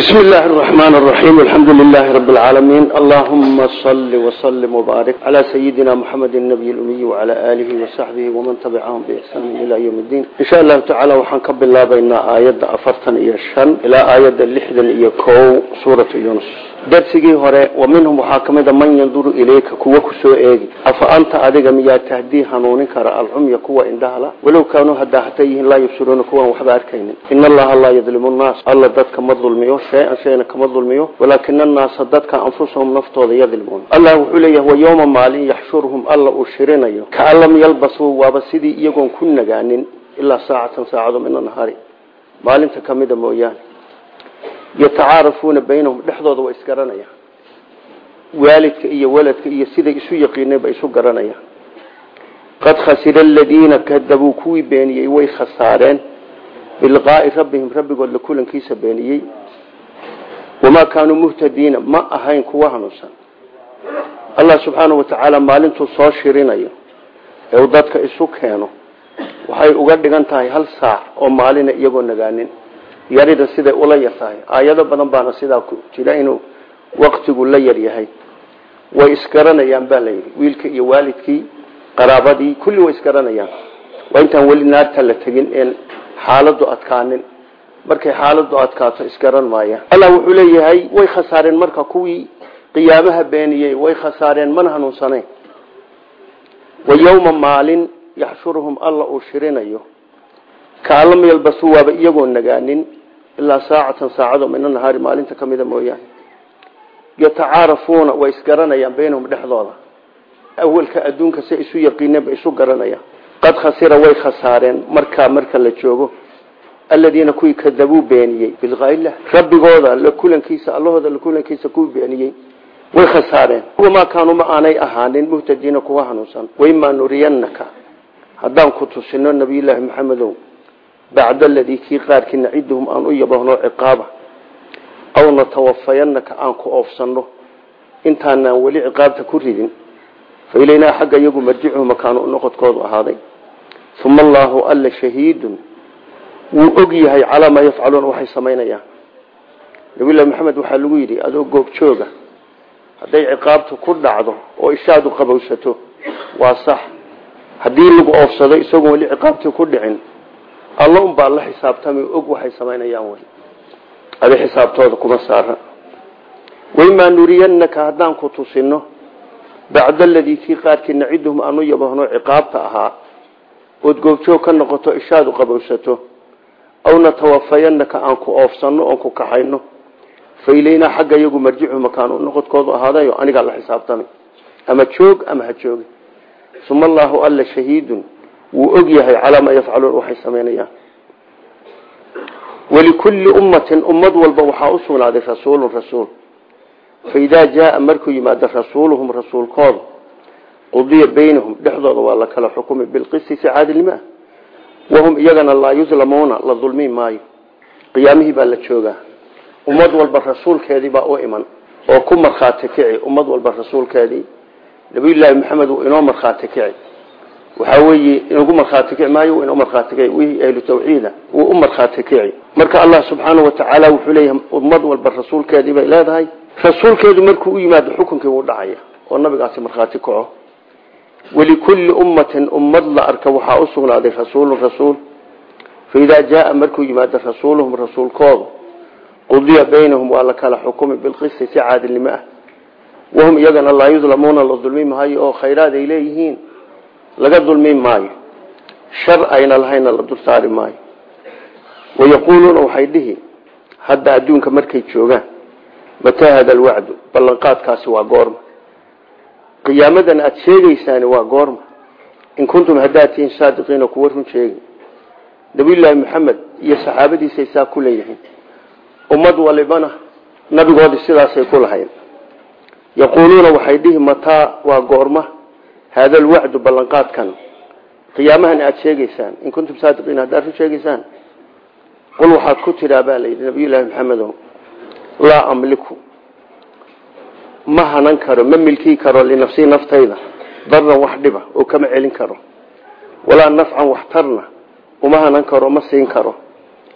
بسم الله الرحمن الرحيم الحمد لله رب العالمين اللهم صل وسلم وبارك على سيدنا محمد النبي الأمي وعلى آله وصحبه ومن تبعهم بإحسان إلى يوم الدين إن شاء الله تعالى وحنكب الله بين آيات أفرتن إيا الشن إلى آيات اللحدن إيا كو سورة يونس darsigii hore wa minhum waxaa ka mid a man yanduru ilayka kuwa kusoo eegi afa anta adiga miyaa tahdii hanuunin kara alcumya kuwa indhahala walow kaanuu haddaa hata yihiin laa yubsiruuna kuwaan waxba arkaynin in allaha laa yadlimu nnaas alla dadka ma dulmiyo shay-an shayna kama dulmiyo walaakina annaasa dadka anfusahum naftooda yadlimuun allah wuxuu leeyahay wa yowma maalin yaxshuruhum alla uu shirinayo kaan lam yalbasuu waaba sidii iyagoon ku nagaanin ilaa saacatan saacado min anahari maalinta kamida mooyaane yatacaarafuuna baynahum dhexdooda way isgaranayaan waalidka iyo waladka iyo siday isu yaqiineen bay isu garanayaan qad khasira aladiina kadabuu kuwii beeniyey way khasaareen biliqaai rabbihim rabbigood la beeniyey wamaa kaanuu muhtadiina ma ahayn kuwa hanuunsan allah subxaanahu watacaala maalintuu soo shirinayo ee uu dadka isu keeno waxay uga dhigan tahay hal saac oo maalina iyagoo nagaanin yarida siday ula yar tahay aayado badan baana sidaa jira inuu waktigu la yar yahay way isgaranayaan baa layidhi wiilka iyo waalidkii qaraabadii kulli way isgaranayaan waa intaan weli naarta la tegin markay xaaladu adkaato isgaran maayaan allah wuxuu leeyahay way khasaareen marka kuwii qiyaamaha beeniyey way khasaareen mana hanuunsanayn wa yowma maalin yaxshuruhum alla uu shirinayo. Lam yalbasuu waaba iyagoo nagaanin ilaa saacatan saacado min anahaari maalinta ka mida mooyaane. Yatacaarafuuna way isgaranayaan baynahum dhexdooda. Awalka adduunka se isu yaqiineen bay isu garanayaan. Qad khasira way khasaareen markaa marka la joogo aladiina kuwii kadabuu beeniyey bilkaylah rabbigooda la kulankiisa allahooda la kulankiisa kuwii beeniyey. Way khasaareen. Wamaa kaanuu ma aanay ahaanin muhtadiina kuwa hanuunsan. Waimaa nuriyanaka haddaan ku tusino nabiyullaahi maxamedow bacda aladii kii qaarkii naciduhum aan u yabahno ciqaaba aw natawafayanaka aan ku oofsanno. Intaanaan weli ciqaabta ku ridin. Fa ilaynaa xagga iyagu marjicuhu makaanu noqodkoodu ahaaday. Uma allaahu alla shahiidun wuu og yahay calaa maa yafcaluuna waxay samaynayaan. Nabiyullahi maxamed waxaa lagu yidhi adoo goobjooga hadday ciqaabtu ku dhacdo oo ishaadu qabowsato waa sax. Haddii lagu oofsado isagoon weli ciqaabtii ku dhicin alla un baa la xisaabtamay og waxay samaynayaan wy adi xisaabtooda kuma saara. Waimaa nuriyanaka haddaan ku tusino bacda aladii kii qaarkii naciduhum aanu yabahno ciqaabta ahaa ood goobjoog aw natawafayanaka aan ku oofsano oon ku kaxayno fa ilaynaa xagga iyagu marjicu makaanu noqodkoodu ahaadayo anigaa la xisaabtamay ama joog ama ha joogi uma allaahu alla shahiidun wuu og yahay calaa maa yafcaluun waxay samaynayaan walikulli ummatin ummad walba waxaa u sugnaaday rasuulun rasuul faidaa jaaa markuu yimaado rasuuluhum rasuulkooda qudiya baynahum dhexdooda waa la kala xukumi bilqisti si wahum iyagana laa yudlamuuna la dulmi maayo qiyaamihii baa la joogaa ummad walba rasuulkeedii baa u iman oo ku markhaati kici ummad walba rasuulkeedii nabiyullaahi maxamed wuu inoo markhaati kici waxaa weeye inugu markhaati kici maayo inoo markhaati kici wixii ahlu tawxiida wuu u markhaati kici marka allah subxaanahu watacaala wuxuu leeyahay ummad walba rasuulkeedii bay leedahay rasuulkeedu markuu u yimaado xukunkii wuu dhacaya oo nabigaasi markhaati kaco walikulli ummatin ummad la arka waxaa u sugnaaday rasuulun rasuul faidaa jaaa markuu yimaado rasuuluhum rasuulkooda qudiya baynahum waa la kala xukumi bilqisti si caadilnimo ah wahum iyagana laa yudlamuuna la dulmi maayo oo khayraad ay leeyihiin laga dulmi maayo shar ayna lahayna la dul saari maayo wayaquuluuna waxay dhihi hadda adduunka markay joogaan mataa hada alwacdu ballanqaadkaasi waa goorma qiyaamadan aada sheegaysaani waa goorma. In kuntum haddaad saadiqiina kuwa run sheegi nabiyullaahi maxamed iyo saxaabadiisay saa ku leeyihiin. Ummad walibana nabigoodii sidaasay ku lahayn. Yaquuluuna waxay dhihi mataa waa goorma. Hada alwacdu ballanqaadkan. Qiyaamahan aada sheegaysaan. In kuntum saadiqiin haddaad run sheegaysaan. Qul waxaad ku tidhaa baa layidhi nabiyullaahi maxamedo laa amliku ma hanan karo ma milkii karo linafsii naftayda. Daran wax dhiba oo kama celin karo. Walaa nafcan wax tarna uma hanan karo ma siin karo.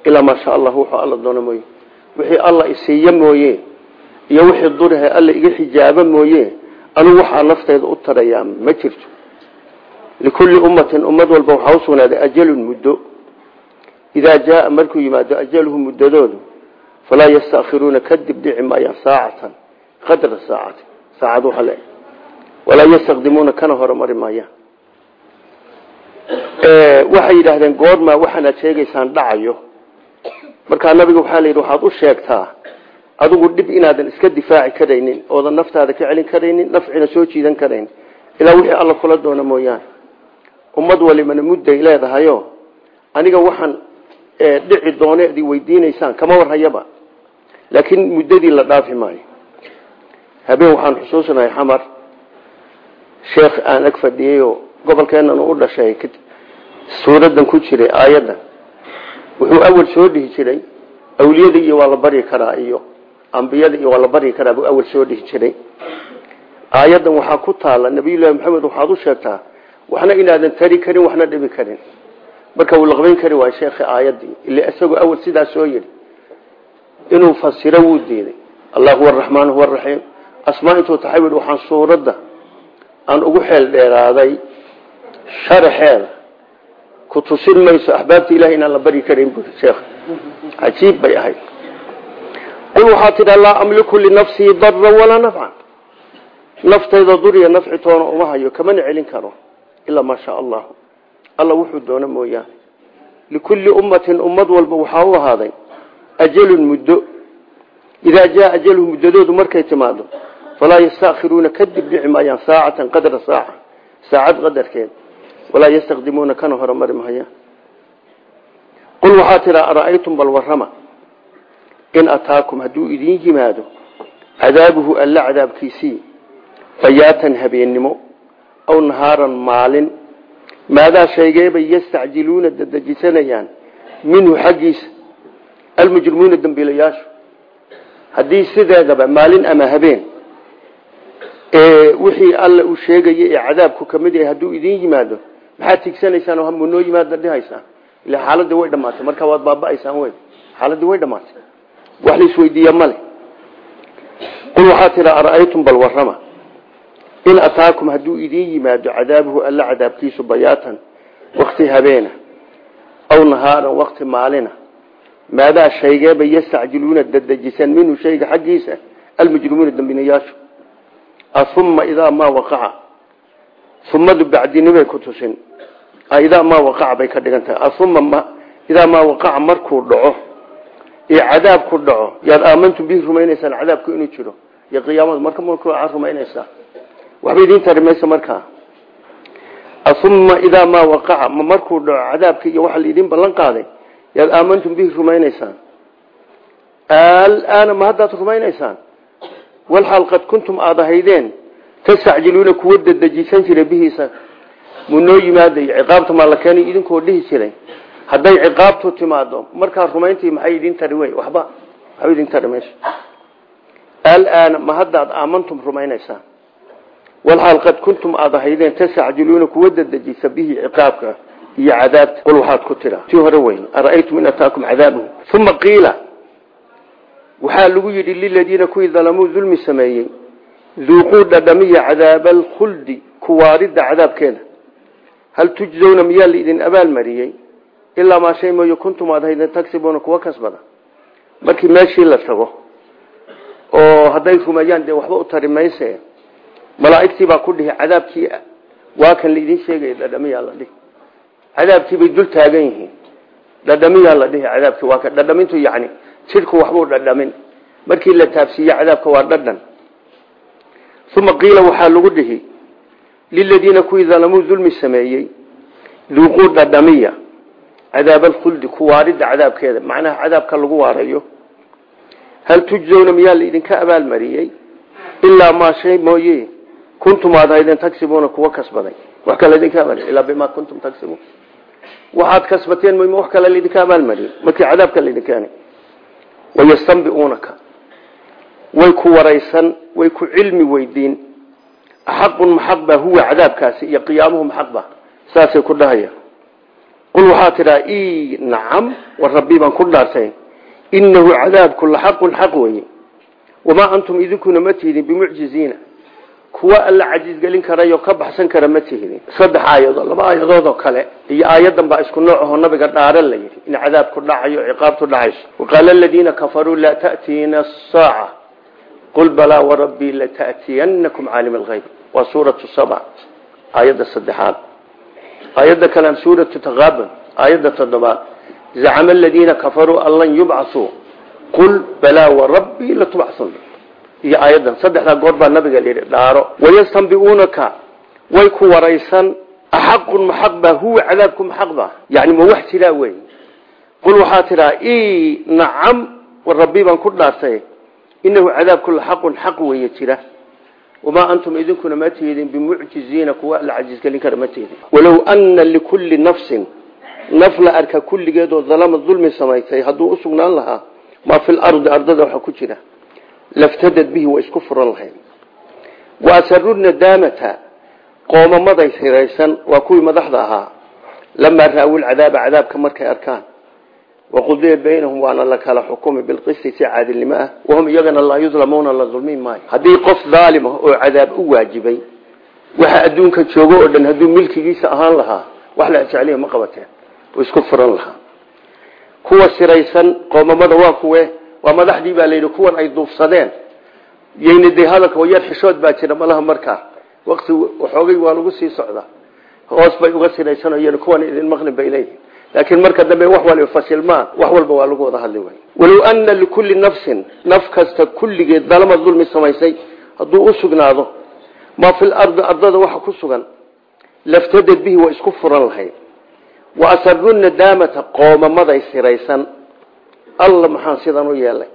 Ilaa maa sha allah wuxuu alla doono mooye. Wixii alla isiiye mooye iyo wixii durihe alla iga xijaabo mooye anugu waxaa naftayda u tarayaa ma jirto. Likulli ummatin ummad walba waxaa usugnaaday ajalun muddo. Idaa jaaa markuu yimaado ajaluhu muddadoodu falaa yastakhiruuna kadib dhici maayaan saacatan qadra saacati saacad waxa le walaa yastaqdimuuna kana horumari maayaan waxay yidhaahdeen goormaa waxaanaad sheegaysaan dhacayo. Markaa nabiga waxaa la yidhi waxaad u sheegtaa adigu dhib inaadan iska difaaci karaynin oodan naftaada ka celin karaynin nafcina soo jiidan karayn ilaa wixii alla kula doona mooyaane. Ummad walibana mudday leedahayo aniga waxaan dhici dooneed weydiinaysaan kama warhayaba. Laakiin muddadii la dhaafi maayo habeen waxaan xusuusanahay xamar. Sheekh aan ag fadhiyeyoo gobolkeennan u dhashay suuradan ku jiray aayaddan. Wuxuu awal soo dhihi jiray awliyada iyo waa la baryi karaa iyo ambiyada iyo waa la baryi karaa buu awal soo dhihi jiray. Aayaddan waxaa ku taala nabiyullaahi maxamed waxaad u sheegtaa waxna inaadan tari karin waxna dhibi karin. Marka uu laqbayn kari waayo sheekhi aayaddii ile isagoo awal sidaas soo yidhi inuu fasiro wuu diiday. Allah huwa araxmaan huwa araxiim asmaa intuu taxay wi waxaan suuradda aan ugu xeel dheeraaday sharaxeeda ku tusin mayso axbaabta ilahi inaan la bari karin bui sheekh. Cajiib bay ahayd. Qul waxaa tidha laa amliku linafsii dara walaa nafcan. Naftayda duriya nafci toona uma hayo kamana celin karo ilaa maa shaa allah. Alla wuxuu doono mooyaane. Likulli ummatin ummad walba waxaa u ahaaday ajalun muddo. Idaa jaa ajaluhu muddadoodu markay timaado falaa yastakhiruuna kadib dhici maayaan saacatan qadra saaca. Saacad qadarkeed. Walaa yastaqdimuuna kana horumari mahayaan qul waxaa tidhaa ara'aytum bal warrama? In ataakum hadduu idiin yimaado cadaabuhu alla cadaabkiisii fayaatan habeennimo aw nahaaran maalin maadaa shaygeebay yastacjiluuna dadejisanayaan minhu xaggiisa. Almujrimuuna dembiilayaashu haddii sideedaba maalin ama wixii alla uu sheegaya ee cadaabku ka mid yahay hadduu idiin yimaado maxaad tigsanaysaan oo hamu noo yimaada dhihaysaan? Ila xaaladii way dhamaatay marka waad baaba'aysaan wey xaaladii way dhamaatay wax la isweydiiya male qul waxaa tidha ara'aytum bal warrama? In ataakum hadduu idiin yimaado cadaabuhu alla cadaabkiisu bayaatan wakti habeena aw nahaaran wakti maalina maadaa shaygeeba yastacjiluuna dadejisan minhu shayga xaggiisa almujrimuuna dembinayaashu uma idaa maa waqaca. Umadu bacdinimay ku tusin. Idaa maa waqaca bay ka dhigan tahay uma idaa maa waqaca markuu dhaco ee cadaabku dhaco yaad aamantum bihi rumaynaysaan cadaabku inuu jiro iyo qiyaamadu marka markuu aad rumaynaysaa waxba idiin tari mayso markaa uma idaa maa waqaca ma markuu dhaco cadaabki iyo waxa laidin ballan qaaday yaad aamantum bihi rumaynaysaan. Alaana ma haddaad rumaynaysaan walxaal qad kuntum aada ahaydeen tastacjiluuna kuwa dadejisan jiray bihiisa muu noo yimaadayo ciqaabta maa la keenay idinkoo dhihi jiray hadday ciqaabtu timaado markaa rumayntii maxay idin tari wey waxba waxba idin tari mayso alaana ma haddaad aamantum rumaynaysaan walxaal qad kuntum aada ahaydeen tastacjiluuna kuwa dadejisa bihi ciqaabka iyo cadaabta qul waxaad ku tira tii hore weyn ara'aytum in ataakum cadaabuhu uma qiila waxaa lagu yidhi liladiina kuwii dalamuu dulmi sameeyey duuquu dhadhamiya cadaaba alkhuldi kuwaaridda cadaabkeeda hal tujzawna miyaa laidin abaalmariyey ilaa maa shay mooye kuntum aad haydeen tagsibuuna kuwa kasbada. Markii meeshii la tago oo hadday rumeeyaan dee waxba u tari malaa'igtii baa ku dhihi cadaabkii waa kan laidin sheegaya dhadhamiyaa la dhihi. Cadaabkii bay dul taagan yihiin. Dhadhamiyaa la dhihi cadaabkii waa ka dhadhamintu yacni jidhku waxbuu dhadhamin markii la taabsiiye cadaabka waa dhadhan. Uma qiila waxaa lagu dhihi liladiina kuwii dalamuu dulmi sameeyey duuquu dhadhamiya. Cadaab alkhuldi kuwaaridda cadaabkeeda. Macnaha cadaabka lagu waarayo hal tujzawna miyaa laidinka abaalmariyey? Ilaa maa shay mooye kuntum aad haydeen tagsibuuna kuwa kasbaday. Wax kale idinka abaalmariy ilaa bimaa kuntum tagsibuun waxaad kasbateen mooy wax kale laidinka abaalmariyey? Markii cadaabka laidin keenay wayastanbiuunaka way ku waraysan way ku cilmi weydiin. axaqun maxaq baa huwa cadaabkaasi iyo qiyaamuhu maxaq ba saasay ku dhahaya qul waxaa tidhaa i nacam war rabbi baan ku dhaartay inahu cadaabku laxaqun xaq weye wamaa antum idinkuna ma tihidin bimucjiziina kuwa alla cajiizgelin karayo ka baxsan kara ma tihidin saddex aayadood laba aayadood oo kale iyo aayadan baa isku nooc aho nabiga dhaaran la yidhi in cadaabku dhacayo ciqaabtu dhacayso. Waqaala aladiina kafaruu laa ta'tiina asaaca qul balaa warabbii lata'tiyanakum caalim alhayb waa suuratu sabc aayadda saddexaad. Aayadda kalean suuratu taqaabun aayadda toddobaad. Zacama aladiina kafaruu an lan yubcasuu. Qul balaa warabbii latubcsun iyo aayadan saddexdaa goor baa nabiga la yidhi dhaaro wayastanbiuunaka way ku waraysan axaqun maxaq baa huwa cadaabku maxaq baa. Yani ma wax jiraa wey qul waxaa tidhaa i nacam rabbi baan ku dhaartay inahu cadaabku laxaqun xaq weeye jira. Wamaa antum idinkuna ma tihidin bimucjiziina kuwa la cajiizgelin kara ma tihidin walow ana likulli nafsin naf la arka kulligeedoo dalama dulmi samaysay hadduu usugnaan lahaa maa fi lardi ardada waxa ku jira laftadad bihi waa isku furan lahayd. Wa asaru nadaamata qoomamaday hiraysan waa kuwii madaxda ahaa. Lamaa ra-wu lcadaaba cadaabka markay arkaan. Waqudiya baynahum waana la kala xukumi bilqisti si caadilnimo ah. Wahum iyagana laa yudlamuuna la dulmin maayo. Haddii qof daalim ah oo cadaab u waajibay waxa adduunka joogo oo dhan hadduu milkigiisa ahaan lahaa wax waa madaxdii baa layidhi kuwan ay duufsadeen. Yayna dee hadalka yar xishood baa jira malaha markaa waqti waxoogay waa lagu sii socdaa hoos bay uga siraysanayeen kuwan idin maqlin bay leeyihiin laakiin marka dambe wax waliba fasilmaan wax walba waa lagu wada hadli way walow ana likulli nafsin naf kasta kulligeed dalama dulmi samaysay hadduu u sugnaado maa fi lardi ardada waxa ku sugan laftadad bihi waa isku furan lahayd. Wa asaru nadaamata qoomamaday siraysan alla maxaan sidan u yeelay.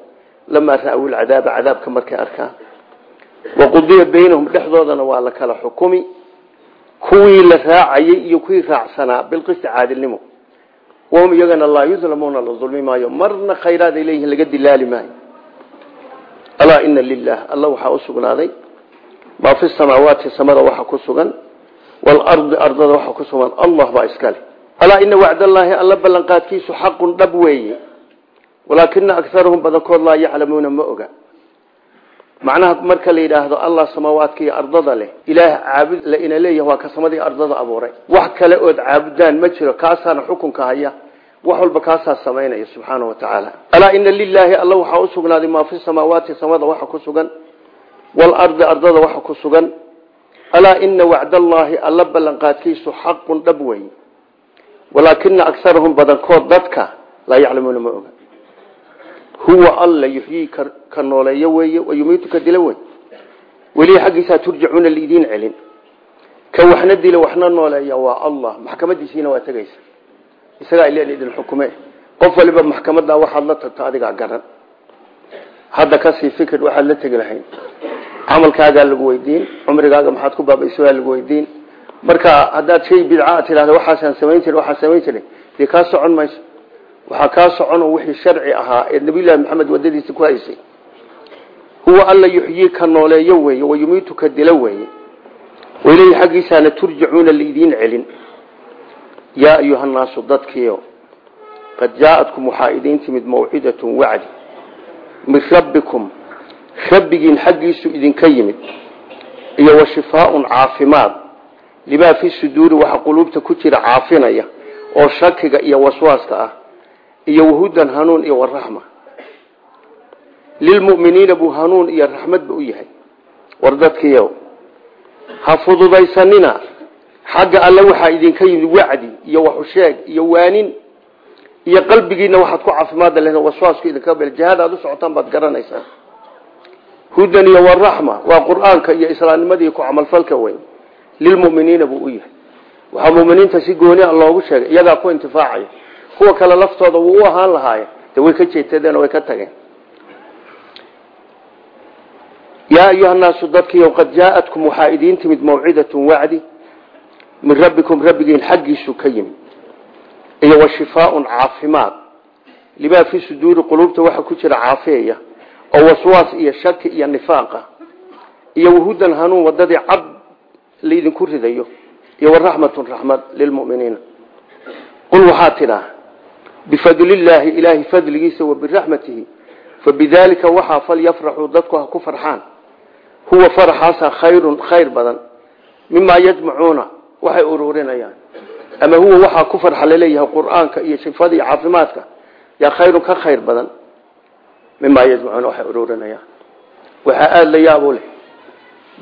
Lamaa ra-wu lcadaaba cadaabka markay arkaan. Waqudiya baynahum dhexdoodana waa la kala xukumi. Kuwii la raacayay iyo kuwii raacsanaa bilqisti caadilnimo. Wahum iyagana laa yudlamuuna la dulmi maayo marna khayraad ay leeyihiin laga dilaali maayo. Alaa ina lilah alla waxaa u sugnaaday. Maa fi samaawaati samada waxa ku sugan. Waalardi ardada waxa ku sugan. Allah baa iskale alaa ina wacdallaahi alla ballanqaadkiisu xaqun dhab weeye walaakina akarahum badankood laa yaclamuuna ma oga. Macnaha marka la yidhaahdo allah samaawaadka iyo ardada leh ilaah caabud la ina leeyahay waa ka samadii ardada abuuray. Wax kale ood caabudaan ma jiro kaasaana xukunka haya. Wax walba kaasaa samaynaya subxaana wa tacaala. Alaa ina lilaahi alla waxaa u sugnaaday maa fi samaawaati samada waxa ku sugan waalardi ardada waxa ku sugan. Alaa ina wacdallaahi alla ballanqaadkiisu xaqun dhab wey walaakina akarahum badankood dadka laa yaclamuuna ma oga huwa alla yuxyii ka nooleeyo weeye wayumiitu ka dila wey weli xaggiisaa turjacuuna lidiin celin. Ka waxna dila waxna nooleeya waa allah. Maxkamadiisiina waa tegaysa. Isagaa ilen idin xukume. Qof waliba maxkamadaa waxaad la tagto adigaa garan. Hadda ka sii fikir waxaad la tegi lahayd camalkaagaa lagu weydiin cumrigaaga maxaad ku baabaysoaa lagu weydiin. Marka haddaad shay bidca tidhahda waxaasaan samayn jiray waxaa samayn jiray. Dee kaa socon mayso waxaa kaa socono wixii sharci ahaa ee nabiyullahi maxamed wadadiisa ku haysay. Huwa alla yuxyii ka nooleeyo weeye wayumiitu ka dilo weeye. Waileyhi xaggiisaana turjacuuna liidiin celin. Yaa ayuha nnaasu dadkiio qad jaa-adkum timid mawcidatun wacdi. Min rabbikum rabbigiin xaggiisu idinka yimid. Iyo wa shifaaun caafimaad. Limaa fi suduuri waxa quluubta ku jira caafinaya oo shakiga iyo waswaaska ah iyo wahudan hanuun iyo waraxma lilmuminiina buu hanuun iyo raxmadba u yahay. War dadkiiyo ha fududaysanina. Xagga alle waxaa idinka yimid wacdi iyo waxusheeg iyo waanin iyo qalbigiina waxaad ku caafimaada leh waswaasku idinka bel jihaad aad u socotaan baad garanaysaa. Hudan iyo waraxma waa qur'aanka iyo islaamnimadii ku camalfalka weyn. Lilmuminiina buu u yahay. Waxaa muminiinta si gooni a loogu sheegay iyagaa ku intifaacaya kuwa kale laftooda wuu u ahaan lahaaye de way ka jeetadeen way ka tageen. Yaa ayuha naasu dadkiiyo qad jaa-adkum waxaa idiin timid mawcidatun wacdi min rabbikum rabbigiin xaggiisu ka yimid. Iyo wa shifaaun caafimaad. Limaa fi suduuri quluubta waxa ku jira caafiyaya oo waswaas iyo shaki iyo nifaaqa iyo wahudan hanuun wadadii cad laydinku ridayo iyo waraxmatun raxmad lilmuminiina qul waxaa tidhaa bifadlillaahi ilaahay fadligiisa wa biraxmatihi fabidaalika waxaa falyafraxuu dadku ha ku farxaan. Huwa faraxaasa khayrun khayr badan. Mimaa yajmacuuna waxay ururinayaan. Ama huwa waxaa ku farxa la leeyahay qur'aanka iyo shifada iyo caafimaadka yaa khayrun ka khayr badan. Mimaa yajmacuuna waxay ururinayaan. Waxaa aada la yaabo leh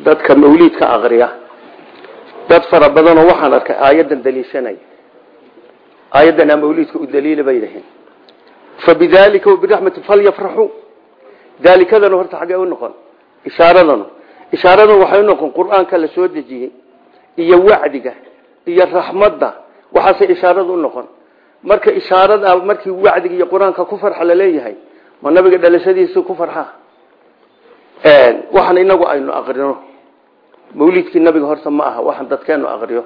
dadka mawliidka aqriya. Dad fara badanoo waxaan arkay aayaddan daliishanaya aayaddanaa mawliidka u daliila bay dhahiin fabidaalika wabiraxmati falyafraxuu daalikadana horta xaggee u noqon. Ishaaradanu ishaaradan waxay u noqon qur'aanka la soo dejiyey iyo wacdiga iyo raxmadda. Waxaasay ishaarada u noqon. Marka ishaarada markii wacdiga iyo qur'aanka ku farxa la leeyahay ma nabiga dhalashadiisa ku farxa? Waxaan inagu aynu aqrino. Mawlidkii nabiga horta ma aha waxaan dadkeenu aqriyo.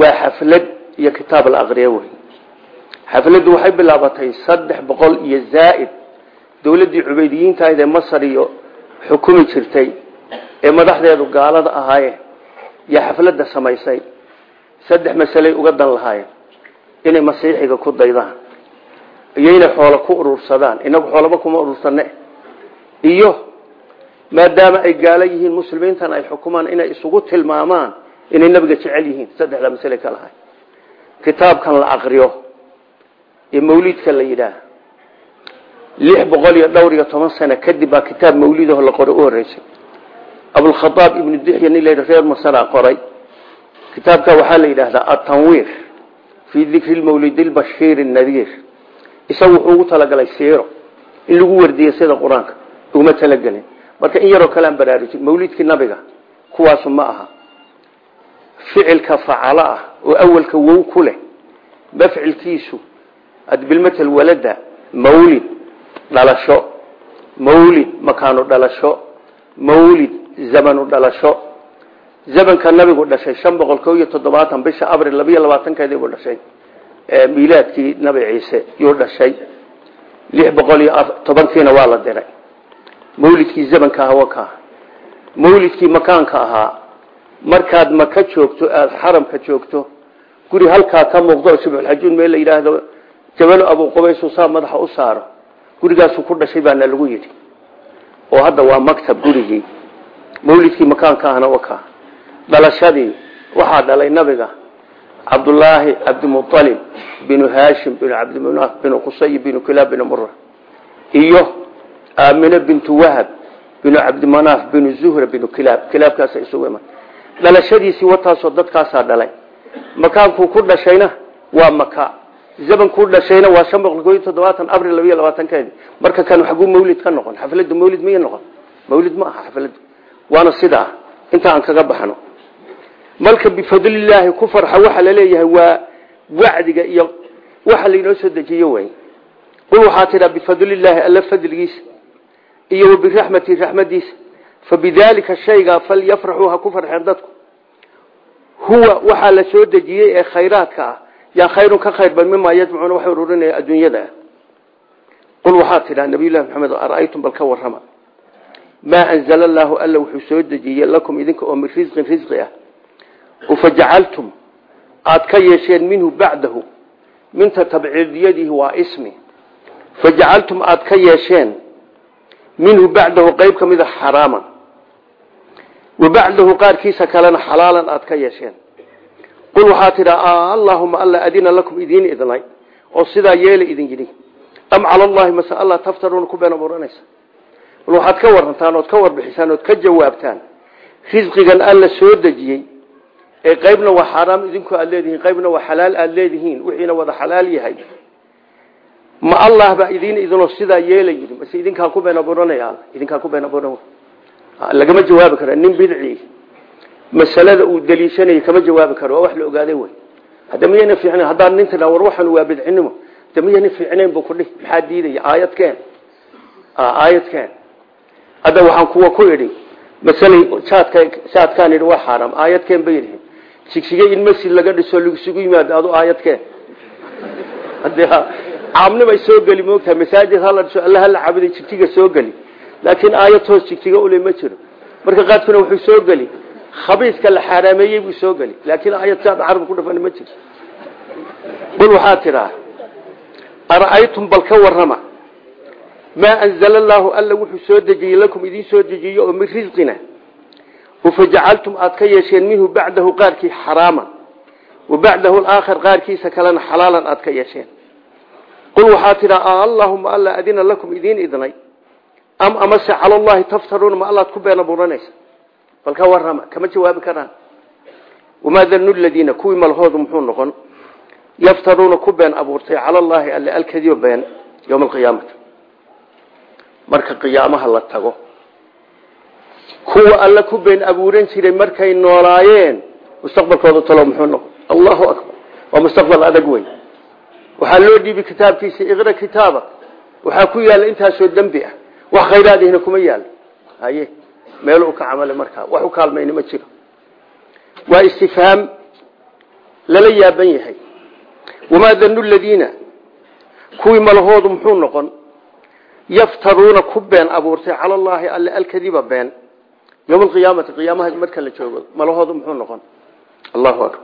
Waa xaflad iyo kitaab la aqriyo wey xafladdu waxay bilaabatay saddex boqol iyo zaaid. Dowladdii cubeydiyiintahayd ee masar iyo xukumi jirtay ee madaxdeedu gaalada ahaayeen yaa xafladda samaysay saddex masaley uga dan lahaayeen inay masiixiga ku daydaan iyo inay xoolo ku urursadaan inagu xoolaba kuma urursane iyo maadaama ay gaalo yihiin ay xukumaan inay isugu tilmaamaan inay nabiga jecel yihiin saddexdaa masale ka lahay kitaabkan la aqriyo ee mawlidka la yidhaah. Lix boqol iyo dhowr iyo toban sano kadib baa kitaab mawlidaho la qoray u horeysay abulkhadaab ibnu dixya nin layidha reer masara qoray. Kitaabka waxaa la yidhaahdaa atanwiir fii dikri lmawlid lbashiir nadiir isagu wuxuu ugu talagalay siiro in lagu wardiyo sida qur'aanka uguma talagelin marka in yaroo kale aan baraarujin mawlidkii nabiga kuwaasu ma aha ficilka facalo ah oo awalka wow ku leh mafcilkiisu adbilmatal walada mawlid dhalasho mawlid makaanu dhalasho mawlid zamanu dhalasho. Zamanka nabigu dhashay shan boqol ko iyo toddobaatan bisha abril labiyo labaatankeedii buu dhashay miilaadkii nabi ciise yuu dhashay. Lix boqol iyo tobankiina waa la diray. Mawlidkii zamanka aha wakaa mawlidkii makaanka ahaa markaad maka joogto aada xaramka joogto guri halkaa ka muuqdo shibxulxajuun meel la yidhaahdo jabalo abuqubaysu saa madaxa u saaro gurigaasu ku dhashay baana lagu yidhi. Oo hadda waa maktab gurigii mawlidkii makaanka ahna wakaa dhalashadii waxaa dhalay nabiga cabdullaahi cabdimualib binu haashim binu cabdimunaaf binu qusay binu kilaab binu mura iyo aamine bintu wahab binu cabdimanaaf binu zuhra binu kilaab. Kilaabkaasa isugu iman dhalashadiisii wataasoo dadkaasaa dhalay. Makaankuu ku dhashayna waa maka zamankuu dhashayna waa shan boqol ko iyo toddobaatan abril labiyo labaatankeedi marka kan xaguu mawlid ka noqon xafladu mawlid miya noqon. Mawlid ma aha xafladu. Waana sidaa inta aan kaga baxno. Malka bifadlilaahi ku farxa waxaa la leeyahay waa wacdiga iyo waxa lainoo soo dejiyo wey qul waxaa tidhaa bifadlilaahi alla fadligiisa iyo wabiraxmati raxmadiisa fabidaalika shaygaa falyafraxuu ha ku farxeen dadku huwa waxaa la soo dejiyey ee khayraadka ah yaa khayrun ka khayr ban mimaa yajmacuuna waxay ururinaya adduunyada ah qul waxaa tidhaa nabiyullahi maxamed ara'aytum bal ka warrama maa anzala allaahu alla wuxuu soo dejiyey lakum idinka oo min risqin risqi ah fajacaltum aada ka yeesheen minhu bacdahu minta tabciidiyadihi waa ismi fajacaltum aada ka yeesheen minhu bacdahu qeyb ka mida xaraaman wa bacdahu qaarkiisa kalena xalaalan aada ka yeesheen. Qul waxaa tidhaa allaahuma alla adina lakum idiin idnay oo sidaa yeela idin yidhi. Am cala allahi mase alla taftaruuna ku been abuuranaysa? Bal waxaad ka warantaan ood ka warbixisaan ood ka jawaabtaan. Risqigan alla soo dejiyey ee qaybna waa xaaraam idinku aad wada xalaal yahay. Ma allah baa idiin idinoo sidaa yeela yidhi mase idinkaa ku been abuuranaya idinkaa ku been abuuran lagama jawaabi kara nin bidci masalada uu daliishanaya kama jawaabi karo waa wax la ogaaday wey hadda miyayna fiicnayn haddaan nin tidhaa war waxan waa bidcinimo. Hadda miyayna fiicnayn buu kudhi maxaa diidaya? Aayadkeen. Aayadkeen. Hadda waxaan kuwa ku idhi masalay jaadka jaadkaan idhi waa xaaraam aayadkeen bay yidhi. Sigsige in masjid laga dhiso laisugu yimaado adu aayadkeen. Hadee caamnimay soo geli moogtahay masaajid hala dhiso alla hala cabuday jigjiga soo geli laakiin aayad hoos jigjiga ule ma jiro. Marka qaadkuna wuxuu soo geli. Khabiiska la xaaraameeyey buu soo geli. Laakiin aayad jaad carab ku dhafan ma jiro. Qul waxaa tidhaa ara'aytum bal ka warrama? Maa anzala allaahu alla wuxuu soo dejiyey lakum idiin soo dejiye oo min risqina fajacaltum aad ka yeesheen minhu bacdahu qaarkii xaraama wa bacdahu alaakhar qaarkiisa kalena xalaalan aad ka yeesheen. Qul waxaa tidhaa allahuma alla adina lakum idiin idnay am amase cala allahi taftaruuna ma allaad ku been abuuranaysa bal ka warrama kama jawaabi karaan. Wamaa danu ladiina kuwii malahoodu muxuu noqon? Yaftaruuna ku been abuurtay cala allaahi alle alkadiba been yowma alqiyaamati marka qiyaamaha la tago kuwa alle ku been abuuran jiray markay noolaayeen mustaqbalkooda talo muxuu noqon? Allahu akbar. Waa mustaqbal adag wey waxaa loo dhiibi kitaabkiisa iqra kitaaba. Waxaa wax khayraadihina kuma yaalo haye meel u ka camale markaa wax u kaalmayna ma jiro. Waa istifhaam lala yaaban yahay. Wamaa danu ladiina kuwii malahoodu muxuu noqon? Yaftaruuna ku been abuurtay cala allaahi alle alkadiba been. Yowma alqiyaamati qiyaamaha marka la joogo malahoodu muxuu noqon? Allahu akbar.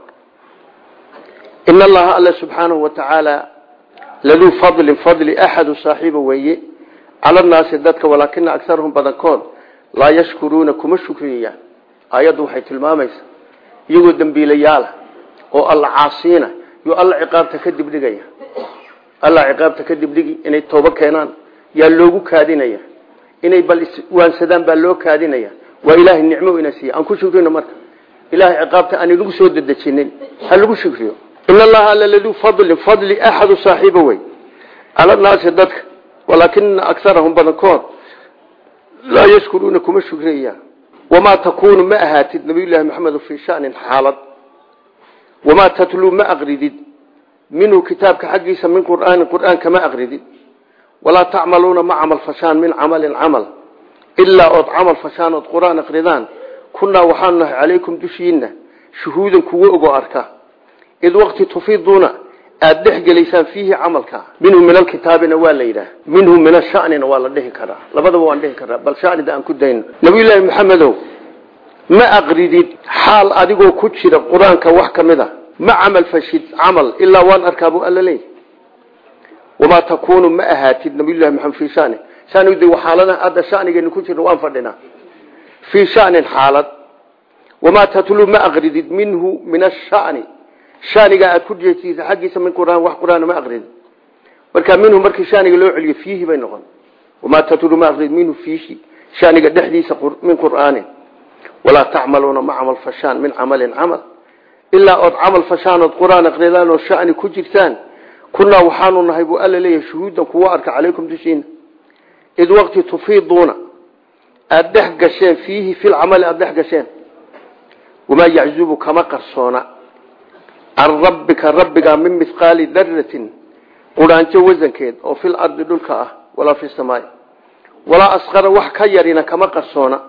In allaha alle subxaanahu wa tacaala laduu fadlin fadli axadu saaxiiba weeye cala nnaasi dadka walaakina agarahum badankood laa yashkuruuna kuma shukriyayaan aayaddu waxay tilmaamaysaa iyagoo dembiilayaala oo alla caasiina yuu alla ciqaabta ka dibdhigaya alla ciqaabta ka dibdhigi inay toobo keenaan yaa loogu kaadinaya inay bal iswaansadaan baa loo kaadinaya waa ilaahay nicmo ina siiya aan ku shukrino marka ilahay ciqaabta aan inagu soo dedejinin ha lagu shukriyo in allaha alla laduu fadlin fadli axadu walaakina agarahum badankood laa yashkuruuna kuma shukriyayaan wamaa takuunu ma ahaatid nabiyullaahi maxamed fii shanin xaalad wamaa tatluu ma aqridid minhu kitaabka xaggiisa min qur'aanin qur'aanka ma aqridid walaa tacmaluuna ma camal fashaan min camalin camal ilaa ood camal fashaan ood qur'aan aqridaan kunaa waxaanu nahay calaykum dushiina shuhuudan kuwo ogoo arka id waqti tufiduuna aada dhex gelaysaan fiihi camalka minhu min alkitaabina waa la yidhaah minhu min ashanina waa la dhihi karaa. Labadaba waan dhihi karaa bal shanida aan ku dayno nabiyullaahi maxamedow ma aqridid xaal adigoo ku jira qur'aanka wax ka mid a ma camal fashid camal ilaa waan arkaabu alla leey wamaa takuunu ma ahaatid nabiyullahi maxamed fii shani. Shanid xaalada hadda shanigeenu ku jirna waan fadhinaa fii shanin xaalad. Wamaa tatluu ma aqridid minhu min ashani shaniga aad ku jeetiisa xaggiisa min quraan wax quraan ma aqridid marka minhu markii shaniga loo celiyo fiihi bay noqon. Wamaa tatluu ma aqridid minhu fiihi. Shaniga dhexdiisa min qur'aanin walaa tacmaluuna ma camal fashaan min camalin camal. Ilaa ood camal fashaan ood qur'aan aqridaan oo shani ku jirtaan kunaa waxaanu nahay buu alla leeyahay shuhuudan kuwa arka calaykum dushiina id waqti tufiiduuna aada dhex gasheen fiihi filcamali aada dhex gasheen. Wamaa yaczubu kama qarsoona can rabbika rabbigaa min mihqaali daratin quraanjo wasankeed oo fil ardi dhulka ah walaa fi samaai walaa asqara wax ka yarina kama qarsoona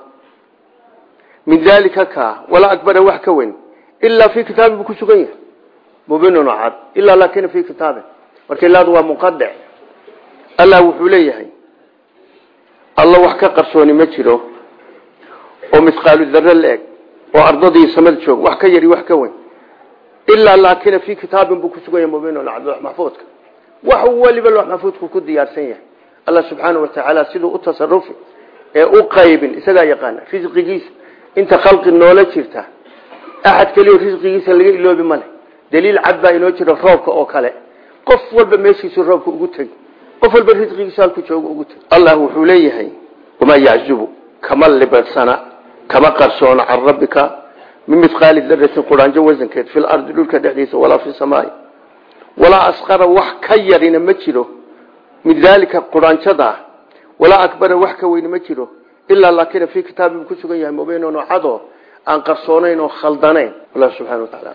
min daalika kaa walaa akbara wax ka weyn ilaa fii kitaabin buu ku sugan yahay mubinun cad ilaa laakina fii kitaabin marka ilaadu waa muqadec allah wuxuu leeyahay alla wax ka qarsooni ma jiro oo mihqaalu dare la-eg oo ardadii samada joog wax ka yari wax ka weyn ilaa laakina fii kitaabin buu ku sugan yahay mubinun cad loox maxfuudku ku diyaarsan yahay allah subxaana wa tacaala siduu u tasarufi ee u qaybin isagaa yaqaana risqigiisa inta khalqi noola jirta axad keliya risqigiisa laga iloobi male daliil cad baa inoo jira roobka oo kale qof walba meeshiisu roobka ugu tegi qof walba risqigiisa halku jooga ugu tegi allah wuxuu leeyahay wamaa yaczubu kama libadsana kama qarsoona can rabbika min mithqaali daratin quraanjo wasankeed fil ardi dhulka dhexdiisa walaa fi samaai walaa asqara wax ka yarina ma jiro min daalika quraanjada walaa akbara wax ka weyne ma jiro ilaa laakina fii kitaabin ku sugan yahay mubiinun cado aan qarsoonayn oo khaldanayn allah subxana wa taala